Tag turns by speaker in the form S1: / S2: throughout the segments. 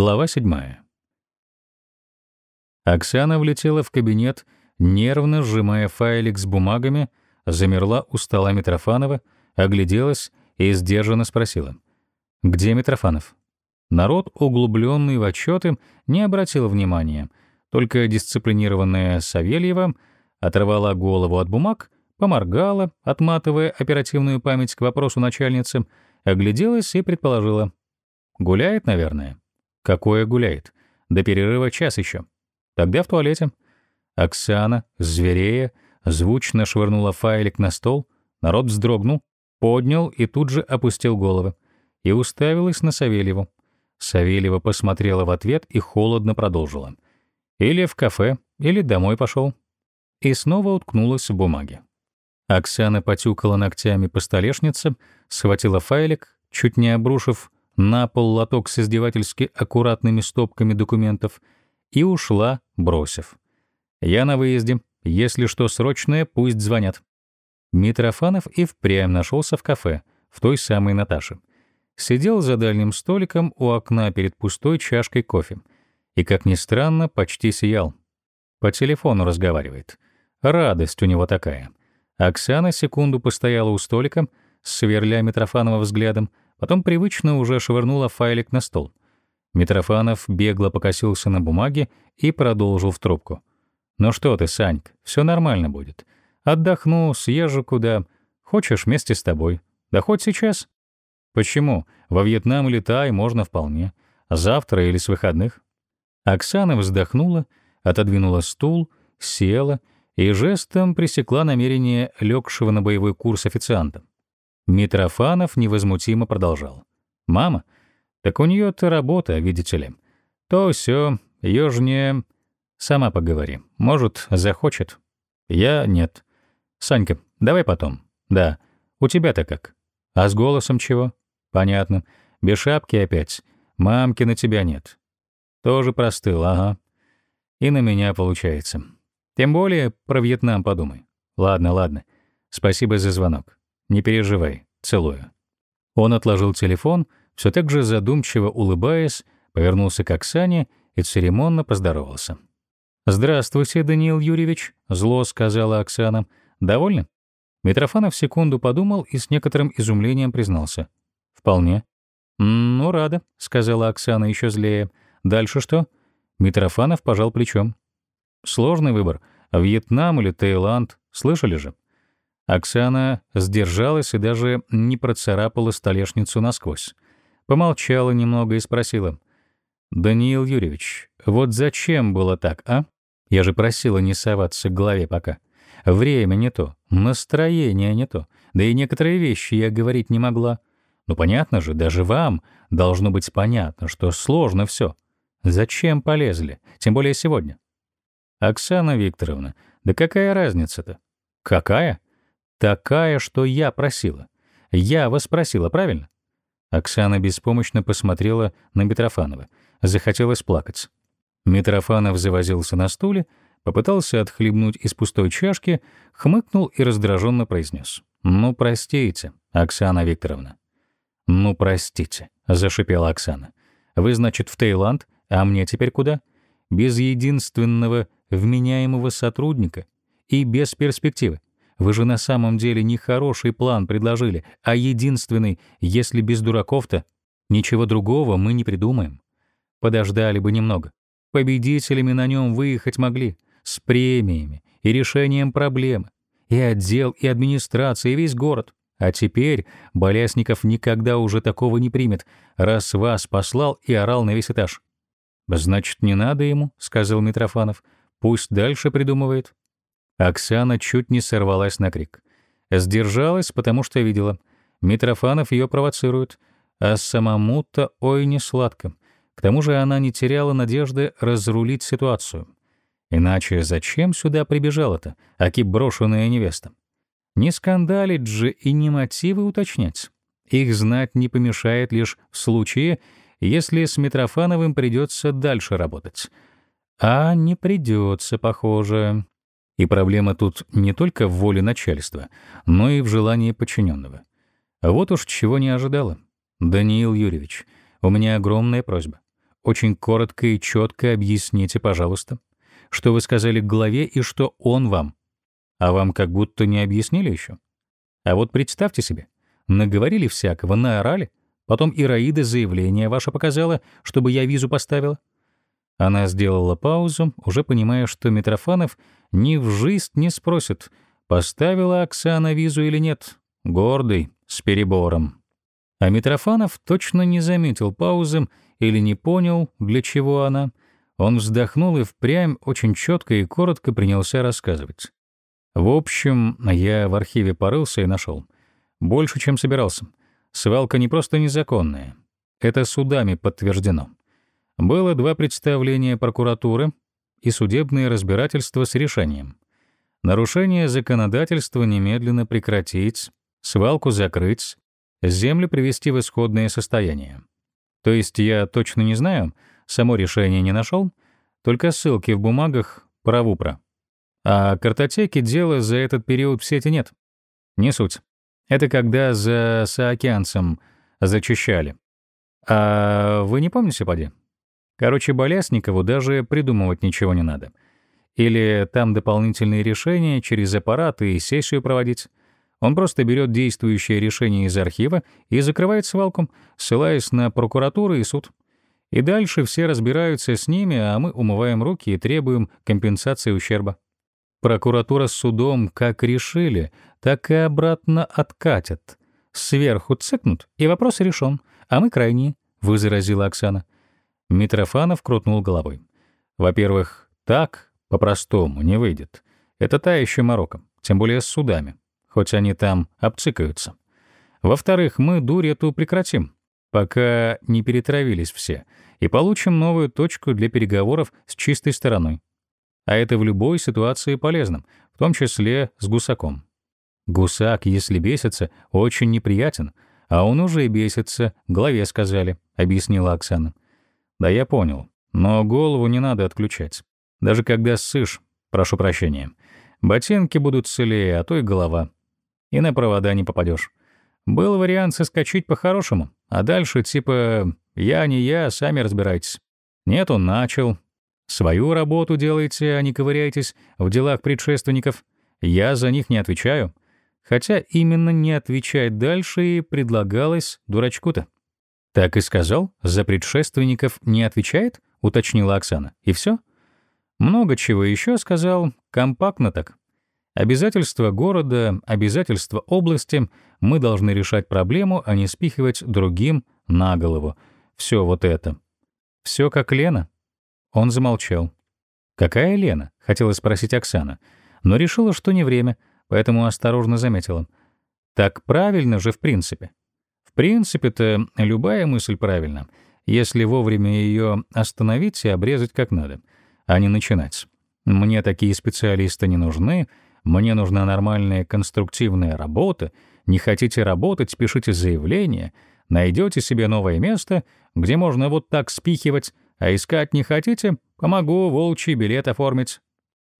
S1: Глава 7. Оксана влетела в кабинет, нервно сжимая файлик с бумагами, замерла у стола Митрофанова, огляделась и сдержанно спросила. «Где Митрофанов?» Народ, углубленный в отчеты, не обратил внимания, только дисциплинированная Савельева оторвала голову от бумаг, поморгала, отматывая оперативную память к вопросу начальницы, огляделась и предположила. «Гуляет, наверное?» Какое гуляет? До перерыва час еще. Тогда в туалете. Оксана, зверея, звучно швырнула файлик на стол, народ вздрогнул, поднял и тут же опустил головы. И уставилась на Савельеву. Савельева посмотрела в ответ и холодно продолжила. Или в кафе, или домой пошел. И снова уткнулась в бумаге. Оксана потюкала ногтями по столешнице, схватила файлик, чуть не обрушив на пол лоток с издевательски аккуратными стопками документов и ушла, бросив. «Я на выезде. Если что срочное, пусть звонят». Митрофанов и впрямь нашелся в кафе, в той самой Наташе. Сидел за дальним столиком у окна перед пустой чашкой кофе. И, как ни странно, почти сиял. По телефону разговаривает. Радость у него такая. Оксана секунду постояла у столика, сверля Митрофанова взглядом, Потом привычно уже швырнула файлик на стол. Митрофанов бегло покосился на бумаге и продолжил в трубку. «Ну что ты, Саньк, все нормально будет. Отдохну, съезжу куда. Хочешь, вместе с тобой. Да хоть сейчас». «Почему? Во Вьетнам летай, можно вполне. Завтра или с выходных». Оксана вздохнула, отодвинула стул, села и жестом пресекла намерение легшего на боевой курс официанта. Митрофанов невозмутимо продолжал. «Мама? Так у нее-то работа, видите ли. То все, ее ж не... Сама поговори. Может, захочет. Я — нет. Санька, давай потом. Да. У тебя-то как? А с голосом чего? Понятно. Без шапки опять. Мамки на тебя нет. Тоже простыл, ага. И на меня получается. Тем более про Вьетнам подумай. Ладно, ладно. Спасибо за звонок. Не переживай. Целую. Он отложил телефон, все так же задумчиво улыбаясь, повернулся к Оксане и церемонно поздоровался. «Здравствуйте, Даниил Юрьевич», — зло сказала Оксана. «Довольны?» Митрофанов секунду подумал и с некоторым изумлением признался. «Вполне». «Ну, рада», — сказала Оксана еще злее. «Дальше что?» Митрофанов пожал плечом. «Сложный выбор. Вьетнам или Таиланд. Слышали же?» Оксана сдержалась и даже не процарапала столешницу насквозь. Помолчала немного и спросила. «Даниил Юрьевич, вот зачем было так, а? Я же просила не соваться к голове пока. Время не то, настроение не то, да и некоторые вещи я говорить не могла. Ну, понятно же, даже вам должно быть понятно, что сложно все. Зачем полезли, тем более сегодня?» «Оксана Викторовна, да какая разница-то?» «Какая?» Такая, что я просила. Я вас просила, правильно? Оксана беспомощно посмотрела на Митрофанова. Захотелось плакать. Митрофанов завозился на стуле, попытался отхлебнуть из пустой чашки, хмыкнул и раздраженно произнес. «Ну, простите, Оксана Викторовна». «Ну, простите», — зашипела Оксана. «Вы, значит, в Таиланд, а мне теперь куда? Без единственного вменяемого сотрудника и без перспективы. Вы же на самом деле не хороший план предложили, а единственный, если без дураков-то. Ничего другого мы не придумаем. Подождали бы немного. Победителями на нем выехать могли. С премиями и решением проблемы. И отдел, и администрация, и весь город. А теперь Болясников никогда уже такого не примет, раз вас послал и орал на весь этаж. «Значит, не надо ему», — сказал Митрофанов. «Пусть дальше придумывает». Оксана чуть не сорвалась на крик. Сдержалась, потому что видела. Митрофанов ее провоцирует, а самому-то ой не сладко. К тому же она не теряла надежды разрулить ситуацию. Иначе зачем сюда прибежала-то, аки брошенная невеста? Не скандалить же и не мотивы уточнять. Их знать не помешает лишь в случае, если с Митрофановым придется дальше работать. А не придется, похоже. И проблема тут не только в воле начальства, но и в желании подчиненного. Вот уж чего не ожидала. Даниил Юрьевич, у меня огромная просьба. очень коротко и четко объясните, пожалуйста, что вы сказали главе и что он вам. А вам как будто не объяснили еще. А вот представьте себе, наговорили всякого, наорали, потом Ираида заявление ваше показала, чтобы я визу поставила. Она сделала паузу, уже понимая, что Митрофанов ни в жизнь не спросит, поставила Оксана визу или нет. Гордый, с перебором. А Митрофанов точно не заметил паузы или не понял, для чего она. Он вздохнул и впрямь очень четко и коротко принялся рассказывать. В общем, я в архиве порылся и нашел. Больше, чем собирался. Свалка не просто незаконная. Это судами подтверждено. Было два представления прокуратуры и судебное разбирательство с решением. Нарушение законодательства немедленно прекратить, свалку закрыть, землю привести в исходное состояние. То есть я точно не знаю, само решение не нашел, только ссылки в бумагах праву про. А картотеки дела за этот период в сети нет. Не суть. Это когда за Саокеанцем зачищали. А вы не помните, поди? Короче, Болясникову даже придумывать ничего не надо. Или там дополнительные решения через аппарат и сессию проводить. Он просто берет действующее решение из архива и закрывает свалку, ссылаясь на прокуратуру и суд. И дальше все разбираются с ними, а мы умываем руки и требуем компенсации ущерба. Прокуратура с судом как решили, так и обратно откатят. Сверху цыкнут, и вопрос решен, а мы крайние, — возразила Оксана. Митрофанов крутнул головой. Во-первых, так по-простому не выйдет. Это та еще морока, тем более с судами хоть они там обцикаются. Во-вторых, мы дурь эту прекратим, пока не перетравились все, и получим новую точку для переговоров с чистой стороной. А это в любой ситуации полезно, в том числе с гусаком. Гусак, если бесится, очень неприятен, а он уже и бесится, главе сказали, — объяснила Оксана. Да я понял, но голову не надо отключать. Даже когда ссышь, прошу прощения. Ботинки будут целее, а то и голова и на провода не попадешь. Был вариант соскочить по-хорошему, а дальше типа «я не я, сами разбирайтесь». Нет, он начал. Свою работу делайте, а не ковыряйтесь в делах предшественников. Я за них не отвечаю. Хотя именно не отвечать дальше и предлагалось дурачку-то. «Так и сказал, за предшественников не отвечает?» — уточнила Оксана. «И все? Много чего еще сказал, компактно так. Обязательства города, обязательства области мы должны решать проблему, а не спихивать другим на голову. Все вот это. Все как Лена. Он замолчал. Какая Лена? хотела спросить Оксана, но решила, что не время, поэтому осторожно заметила. Так правильно же в принципе. В принципе-то любая мысль правильна, если вовремя ее остановить и обрезать как надо, а не начинать. Мне такие специалисты не нужны, мне нужна нормальная конструктивная работа. Не хотите работать, пишите заявление. Найдете себе новое место, где можно вот так спихивать, а искать не хотите, помогу волчий билет оформить».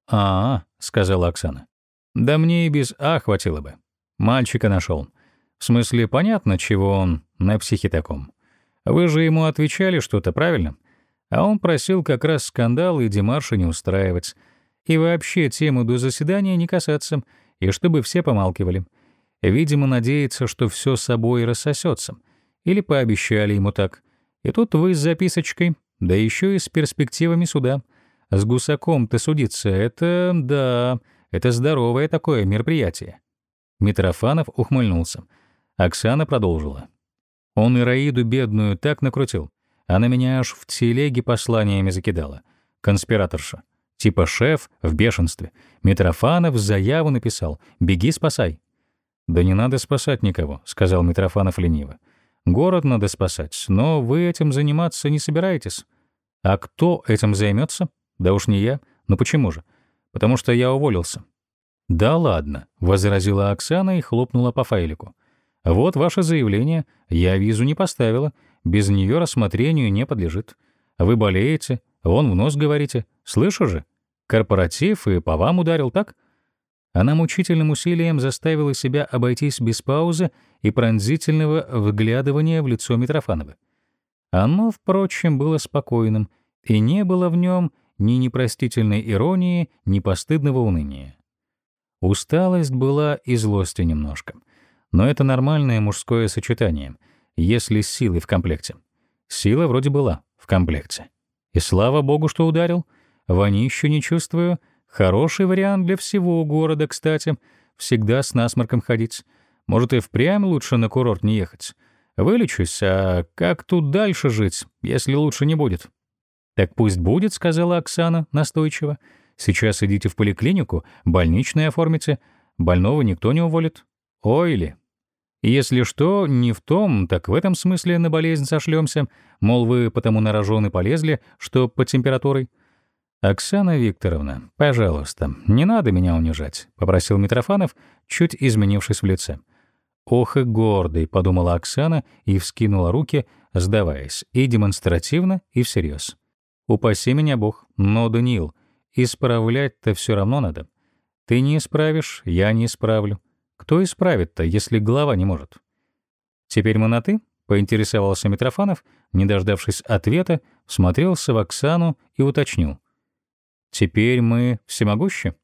S1: «А, -а — сказала Оксана. «Да мне и без «а» хватило бы. Мальчика нашел. В смысле, понятно, чего он на психе таком. Вы же ему отвечали что-то, правильно? А он просил как раз скандал и демарши не устраивать. И вообще тему до заседания не касаться, и чтобы все помалкивали. Видимо, надеется, что все собой рассосется. Или пообещали ему так. И тут вы с записочкой, да еще и с перспективами суда. С гусаком-то судиться — это, да, это здоровое такое мероприятие. Митрофанов ухмыльнулся. Оксана продолжила. Он Ираиду бедную так накрутил. Она меня аж в телеге посланиями закидала. Конспираторша. Типа шеф в бешенстве. Митрофанов заяву написал «Беги, спасай». «Да не надо спасать никого», — сказал Митрофанов лениво. «Город надо спасать, но вы этим заниматься не собираетесь». «А кто этим займется? Да уж не я. Ну почему же? Потому что я уволился». «Да ладно», — возразила Оксана и хлопнула по файлику. «Вот ваше заявление. Я визу не поставила. Без нее рассмотрению не подлежит. Вы болеете, вон в нос говорите. Слышу же? Корпоратив и по вам ударил, так? Она мучительным усилием заставила себя обойтись без паузы и пронзительного вглядывания в лицо Митрофанова. Оно, впрочем, было спокойным, и не было в нем ни непростительной иронии, ни постыдного уныния. Усталость была и злости немножко. Но это нормальное мужское сочетание, если с силой в комплекте. Сила вроде была в комплекте. И слава богу, что ударил. Вонищу не чувствую. Хороший вариант для всего города, кстати. Всегда с насморком ходить. Может, и впрямь лучше на курорт не ехать. Вылечусь, а как тут дальше жить, если лучше не будет? «Так пусть будет», — сказала Оксана настойчиво. «Сейчас идите в поликлинику, больничное оформите. Больного никто не уволит. Ой ли. Если что, не в том, так в этом смысле на болезнь сошлемся. Мол, вы потому на рожон полезли, что по температурой». «Оксана Викторовна, пожалуйста, не надо меня унижать», — попросил Митрофанов, чуть изменившись в лице. «Ох и гордый», — подумала Оксана и вскинула руки, сдаваясь, и демонстративно, и всерьез. Упаси меня Бог, но, Даниил, исправлять-то все равно надо. Ты не исправишь, я не исправлю. Кто исправит-то, если голова не может? Теперь мы на «ты»?» — поинтересовался Митрофанов, не дождавшись ответа, смотрелся в Оксану и уточнил. «Теперь мы всемогущи?»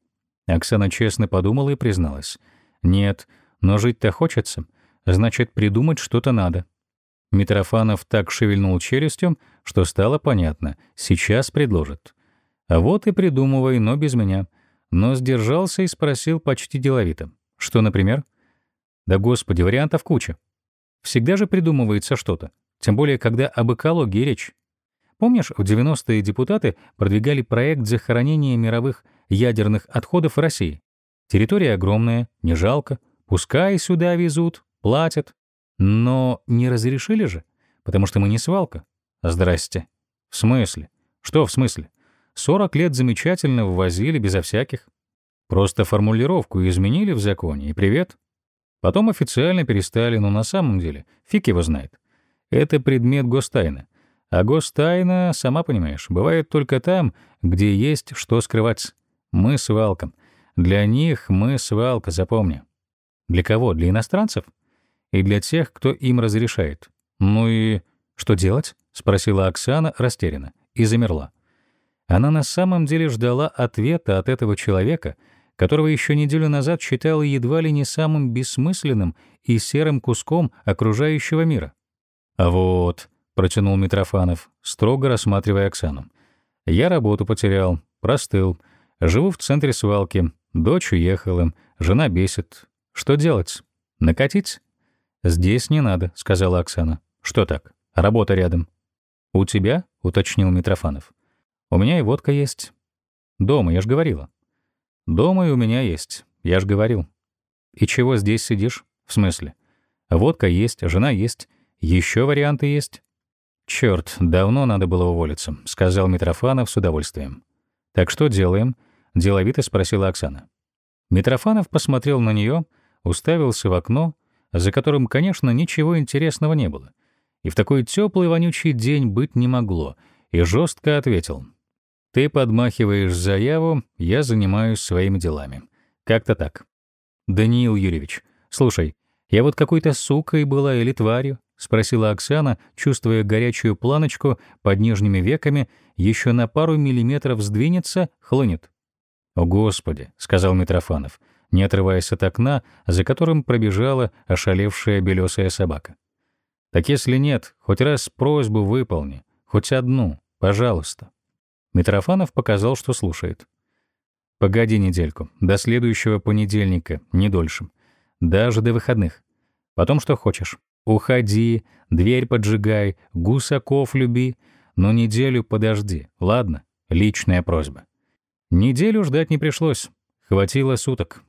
S1: Оксана честно подумала и призналась. «Нет, но жить-то хочется. Значит, придумать что-то надо. Митрофанов так шевельнул челюстью, что стало понятно, сейчас предложит. А вот и придумывай, но без меня. Но сдержался и спросил почти деловито. Что, например? Да господи, вариантов куча. Всегда же придумывается что-то. Тем более, когда об экологии речь. Помнишь, в 90-е депутаты продвигали проект захоронения мировых ядерных отходов в России? Территория огромная, не жалко. Пускай сюда везут, платят. Но не разрешили же, потому что мы не свалка. Здрасте. В смысле? Что в смысле? 40 лет замечательно ввозили безо всяких. Просто формулировку изменили в законе, и привет. Потом официально перестали, но на самом деле фиг его знает. Это предмет гостайны. А гостайна, сама понимаешь, бывает только там, где есть что скрывать. Мы свалка. Для них мы свалка, запомни. Для кого? Для иностранцев? и для тех, кто им разрешает. Ну и что делать? спросила Оксана растерянно и замерла. Она на самом деле ждала ответа от этого человека, которого еще неделю назад считала едва ли не самым бессмысленным и серым куском окружающего мира. «А вот», — протянул Митрофанов, строго рассматривая Оксану, — «я работу потерял, простыл, живу в центре свалки, дочь уехала, жена бесит. Что делать? Накатить?» «Здесь не надо», — сказала Оксана. «Что так? Работа рядом». «У тебя?» — уточнил Митрофанов. «У меня и водка есть». «Дома, я ж говорила». «Дома и у меня есть, я ж говорил». «И чего здесь сидишь? В смысле?» «Водка есть, жена есть, еще варианты есть». «Чёрт, давно надо было уволиться», — сказал Митрофанов с удовольствием. «Так что делаем?» — деловито спросила Оксана. Митрофанов посмотрел на нее, уставился в окно — за которым, конечно, ничего интересного не было. И в такой теплый вонючий день быть не могло, и жестко ответил. «Ты подмахиваешь заяву, я занимаюсь своими делами. Как-то так». «Даниил Юрьевич, слушай, я вот какой-то сукой была или тварью?» — спросила Оксана, чувствуя горячую планочку под нижними веками, еще на пару миллиметров сдвинется, хлынет. «О, Господи!» — сказал Митрофанов — не отрываясь от окна, за которым пробежала ошалевшая белесая собака. «Так если нет, хоть раз просьбу выполни, хоть одну, пожалуйста». Митрофанов показал, что слушает. «Погоди недельку, до следующего понедельника, не дольше. Даже до выходных. Потом что хочешь. Уходи, дверь поджигай, гусаков люби, но неделю подожди, ладно? Личная просьба». Неделю ждать не пришлось. Хватило суток.